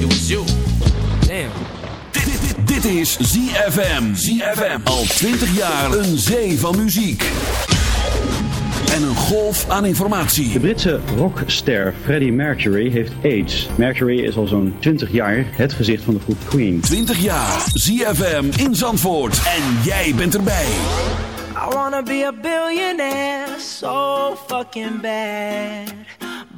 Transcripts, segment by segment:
it was you. Damn. Dit, dit, dit is ZFM. ZFM. Al 20 jaar een zee van muziek. En een golf aan informatie. De Britse rockster Freddie Mercury heeft AIDS. Mercury is al zo'n 20 jaar het gezicht van de groep Queen. 20 jaar. ZFM in Zandvoort. En jij bent erbij. I wanna be a billionaire so fucking bad.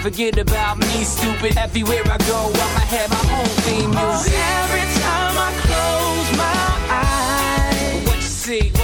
forget about me, stupid. Everywhere I go, I'ma have my own theme Oh, music. every time I close my eyes, What you see? What you see,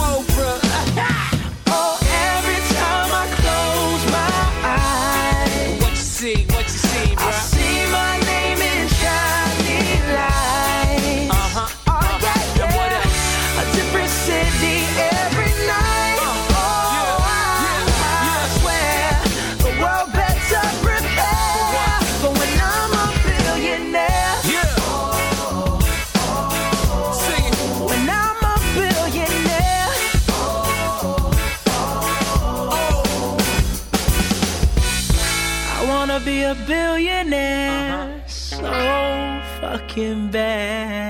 fucking bad.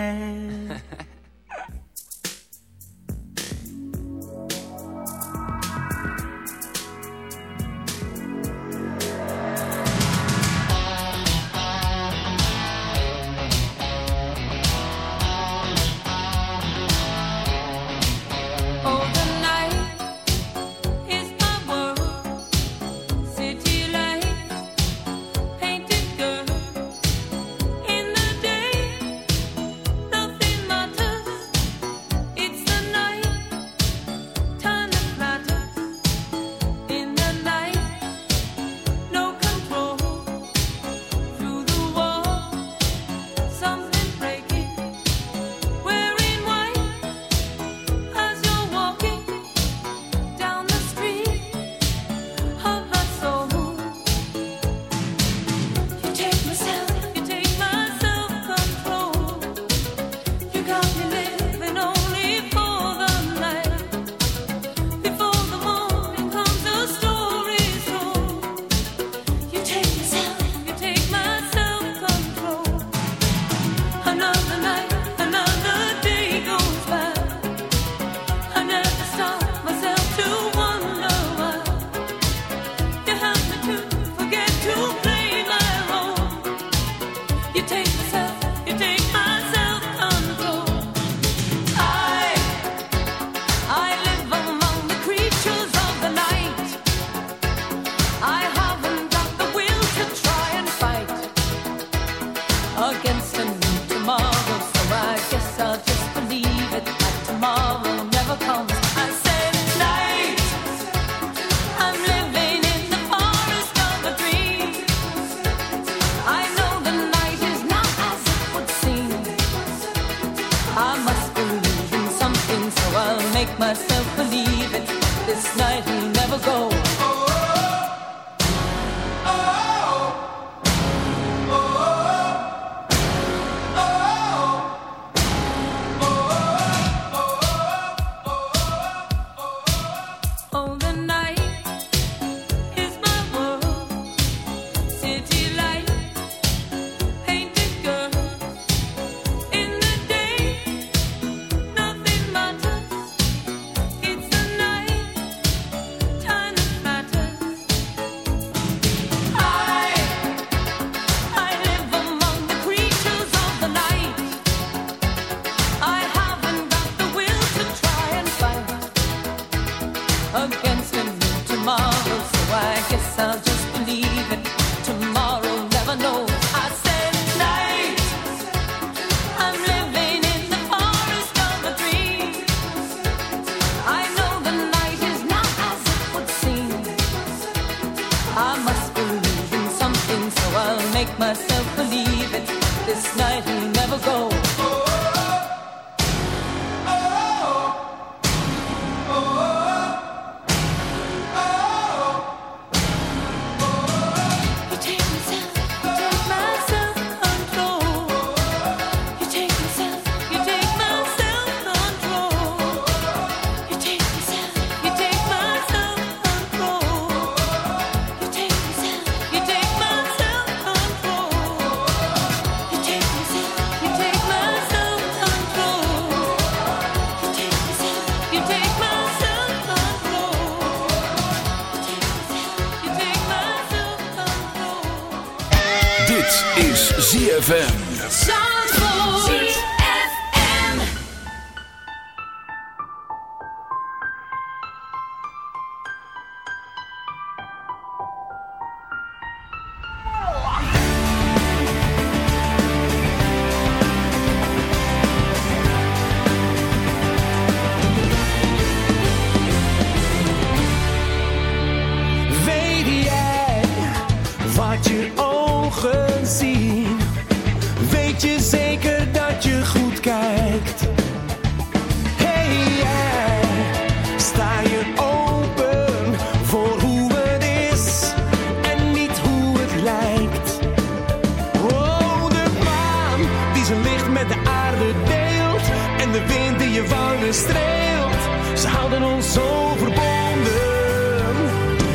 Ze houden ons zo verbonden.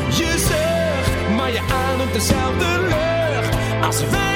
Je zegt, maar je ademt dezelfde lucht als wij.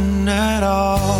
nothing at all.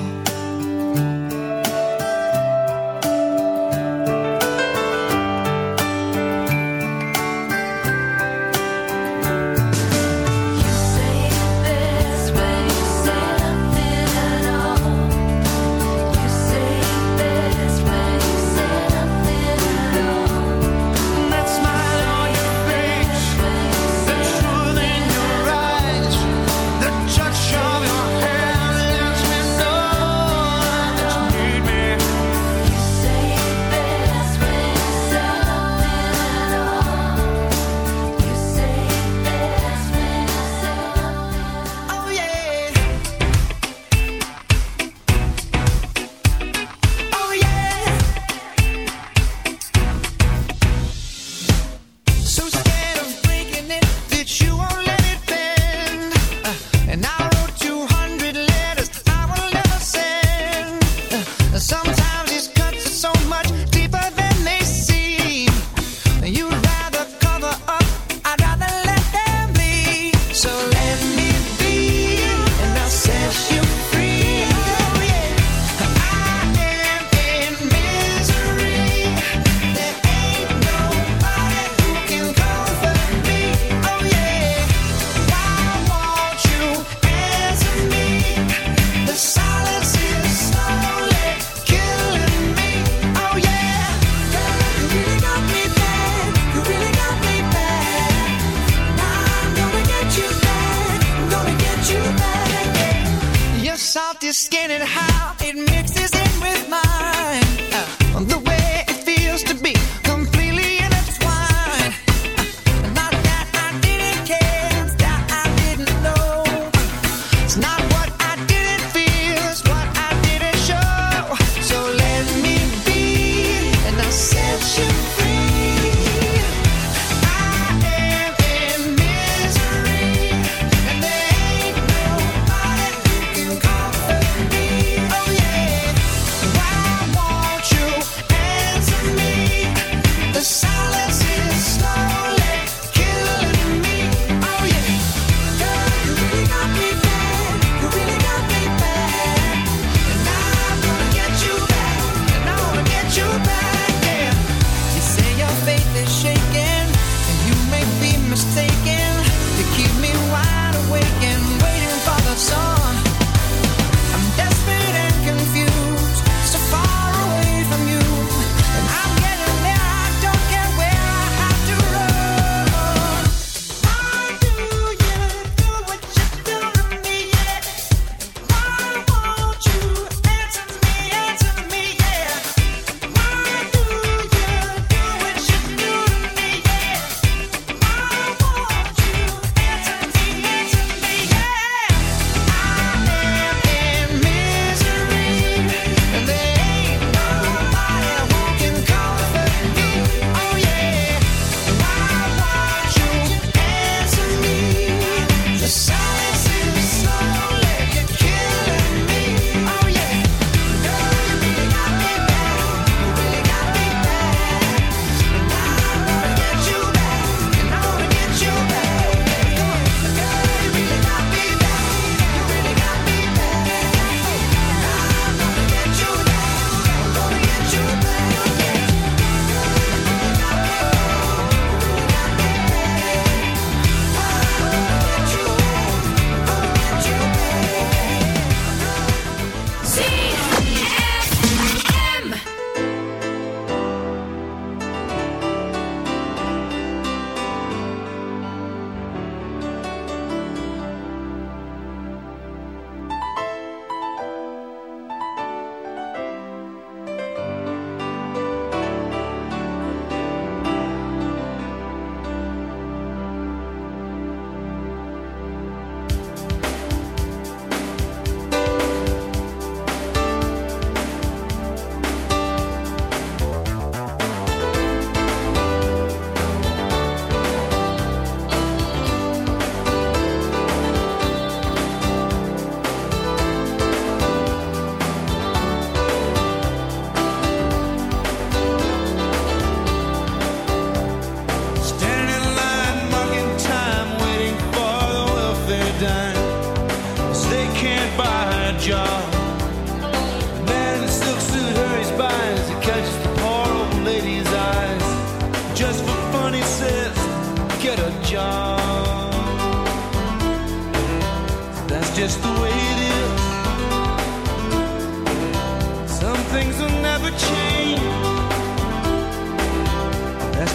Just and how it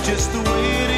just the way it is.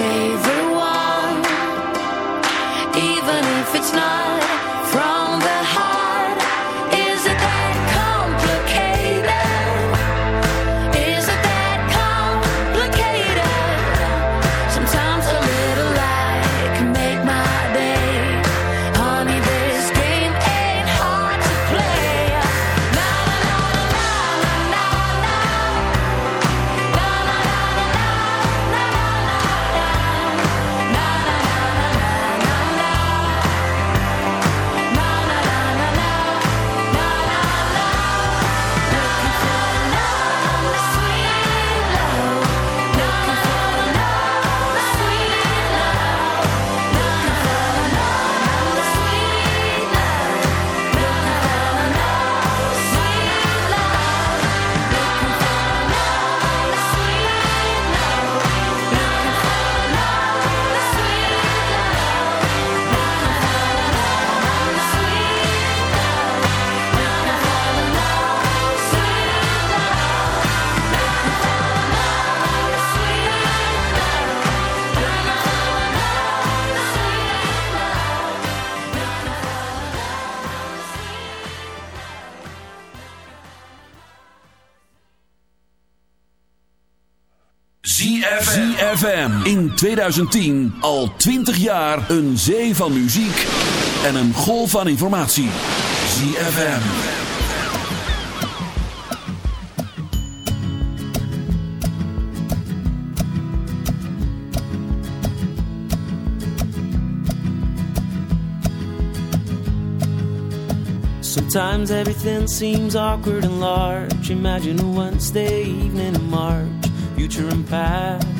Favorite 2010 al 20 jaar een zee van muziek en een golf van informatie. ZFM. Sometimes everything seems awkward and large. Imagine a Wednesday evening in March, future and past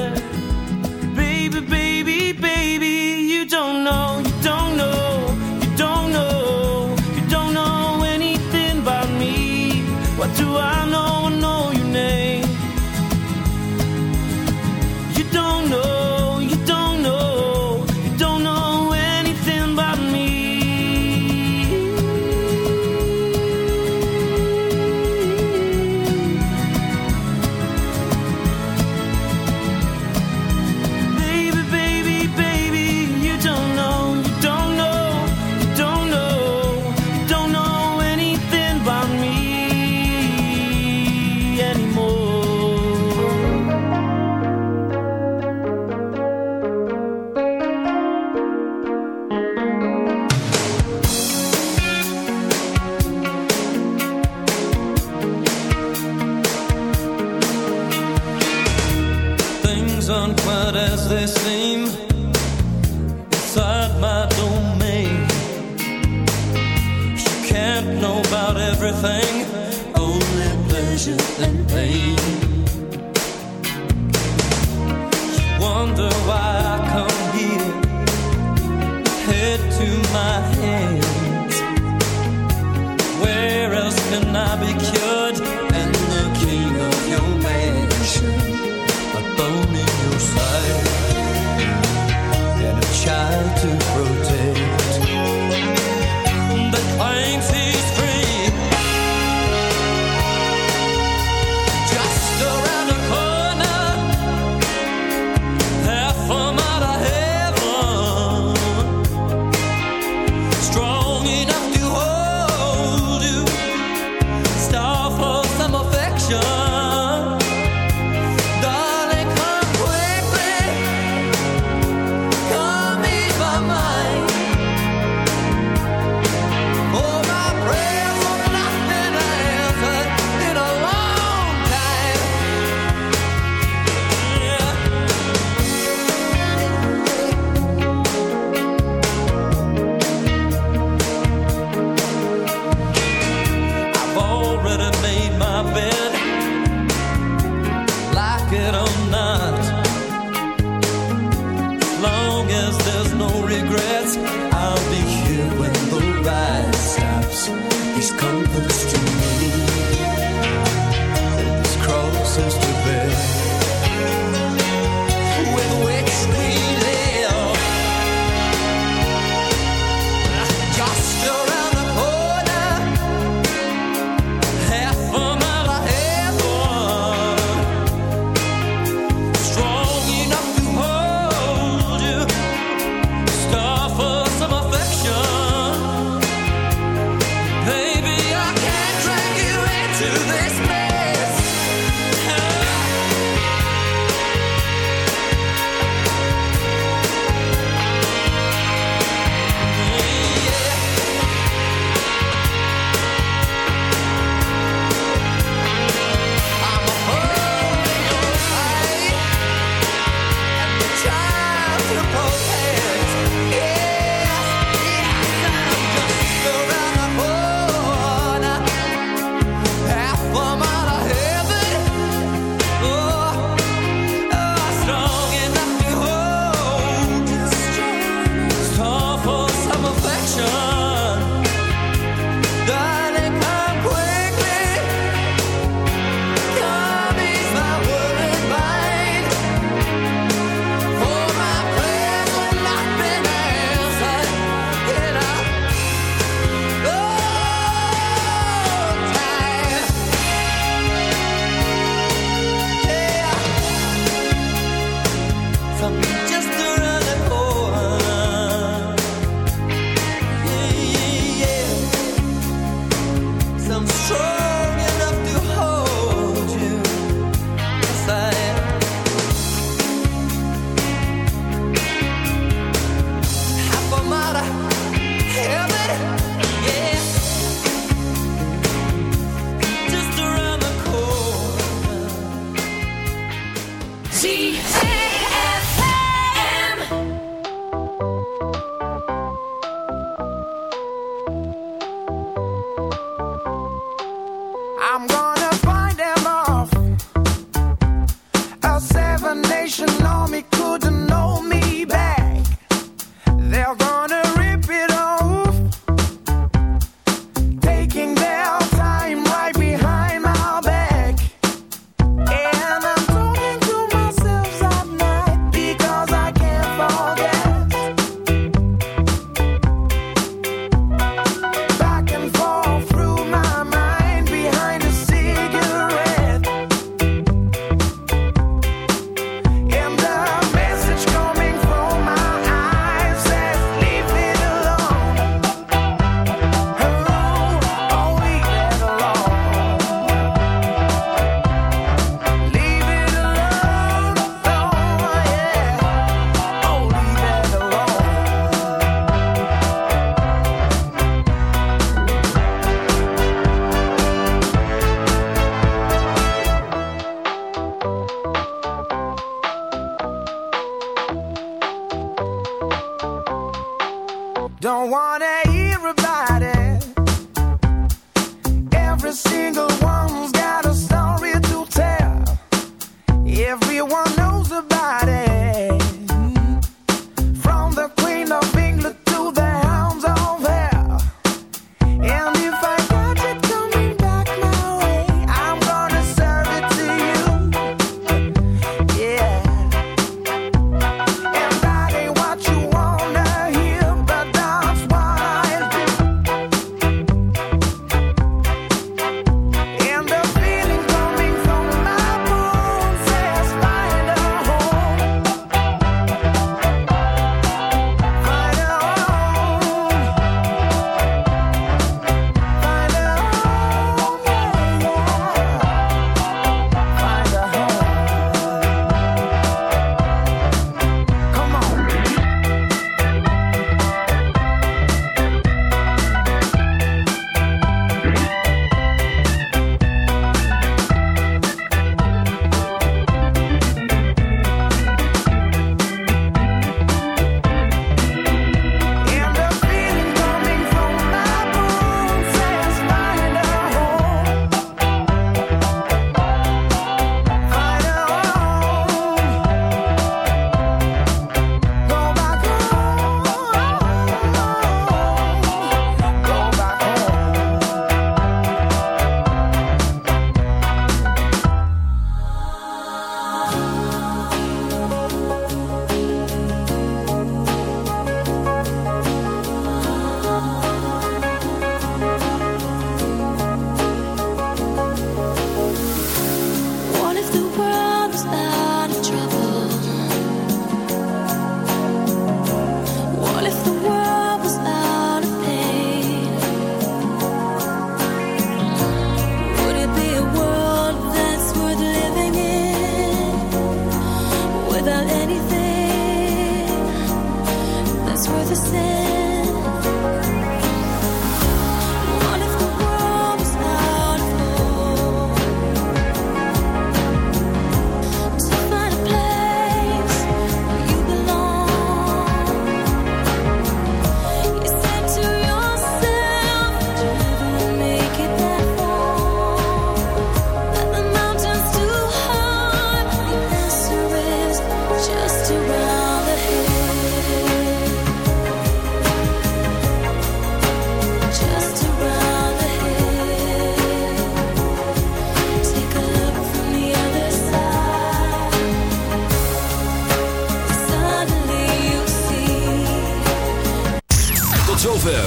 Do I know?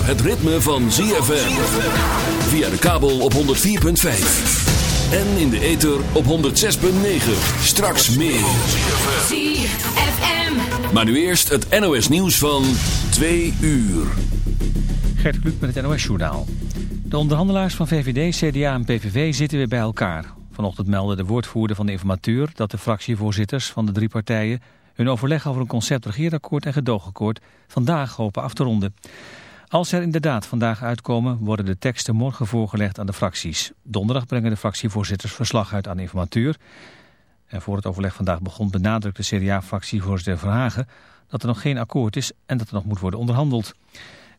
Het ritme van ZFM. Via de kabel op 104.5. En in de ether op 106.9. Straks meer. ZFM. Maar nu eerst het NOS nieuws van 2 uur. Gert Kluk met het NOS-journaal. De onderhandelaars van VVD, CDA en PVV zitten weer bij elkaar. Vanochtend meldde de woordvoerder van de informateur dat de fractievoorzitters van de drie partijen hun overleg over een concept regeerakkoord en gedoogakkoord vandaag hopen af te ronden. Als er inderdaad vandaag uitkomen, worden de teksten morgen voorgelegd aan de fracties. Donderdag brengen de fractievoorzitters verslag uit aan de informateur. En voor het overleg vandaag begon benadrukte CDA-fractievoorzitter Verhagen dat er nog geen akkoord is en dat er nog moet worden onderhandeld.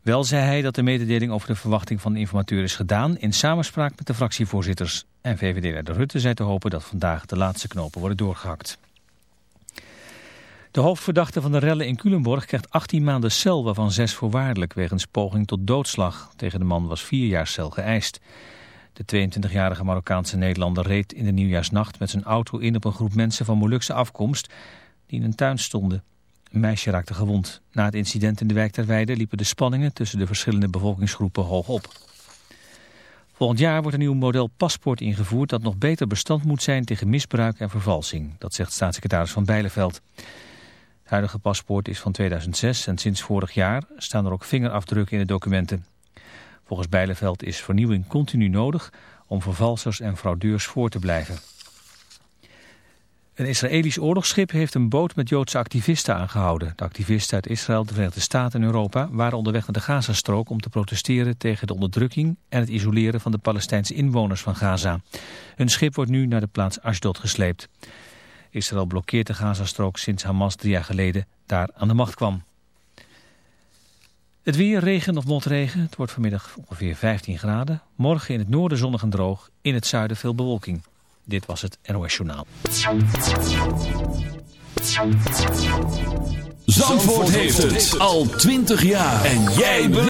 Wel zei hij dat de mededeling over de verwachting van de informateur is gedaan in samenspraak met de fractievoorzitters. En VVD-leider Rutte zei te hopen dat vandaag de laatste knopen worden doorgehakt. De hoofdverdachte van de rellen in Culemborg krijgt 18 maanden cel, waarvan 6 voorwaardelijk wegens poging tot doodslag. Tegen de man was 4 jaar cel geëist. De 22-jarige Marokkaanse Nederlander reed in de nieuwjaarsnacht met zijn auto in op een groep mensen van Molukse afkomst die in een tuin stonden. Een meisje raakte gewond. Na het incident in de wijk ter Weide liepen de spanningen tussen de verschillende bevolkingsgroepen hoog op. Volgend jaar wordt een nieuw model paspoort ingevoerd dat nog beter bestand moet zijn tegen misbruik en vervalsing. Dat zegt staatssecretaris Van Bijleveld. Het huidige paspoort is van 2006 en sinds vorig jaar staan er ook vingerafdrukken in de documenten. Volgens Bijleveld is vernieuwing continu nodig om vervalsers en fraudeurs voor te blijven. Een Israëlisch oorlogsschip heeft een boot met Joodse activisten aangehouden. De activisten uit Israël, de Verenigde Staten en Europa waren onderweg naar de Gazastrook om te protesteren tegen de onderdrukking en het isoleren van de Palestijnse inwoners van Gaza. Hun schip wordt nu naar de plaats Ashdod gesleept. Israël blokkeert de Gazastrook sinds Hamas drie jaar geleden daar aan de macht kwam. Het weer, regen of motregen. Het wordt vanmiddag ongeveer 15 graden. Morgen in het noorden zonnig en droog. In het zuiden veel bewolking. Dit was het NOS Journaal. Zandvoort heeft het al 20 jaar. En jij